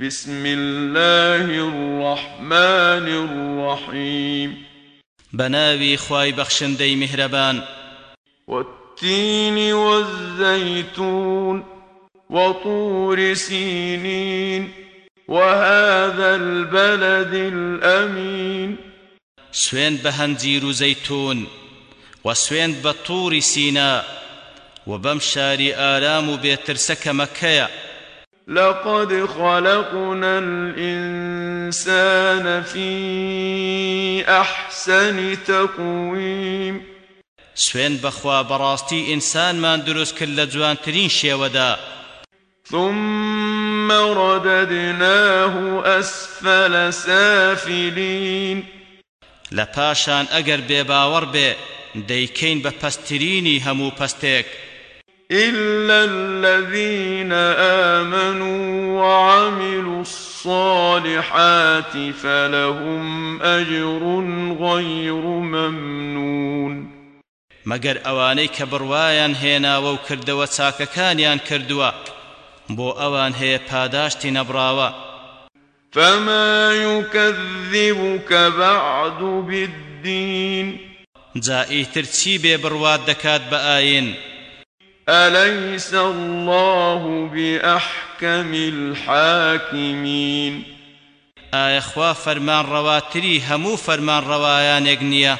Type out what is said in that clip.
بسم الله الرحمن الرحيم بناوي خواي بخشندي مهربان والتين والزيتون وطور سينين وهذا البلد الأمين. سوين بهنزير زيتون وسوين بطور سيناء وبمشاري آلام بيترسك مكيا لقد خلقنا الإنسان في أحسن تقويم. سوين بخوا براستي إنسان ما دروس كل جوان ترين شيودا ثم رددناه أسفل سافلين. لپاشان اگر بێباوەڕ بێ دەیکەین بە پەسترینی هەموو پەستێک إلا الذين آمنوا وعملوا الصالحات فلهم أجر غير ممنون. مەگەر ئەوانەی کە بڕوایان هێناوە و کردەوە چاکەکانیان کردووە بۆ ئەوان هەیە پاداشتی نەبراوە فما يكذبك بعد بالدين. جا ئیتر چی بێ بڕوات دەکات بە ئاین؟ أليس الله بأحكم الحاكمين؟ ئایا خوا فەرمان ڕەواتری هەموو فەرمان ڕەوایانێک نییە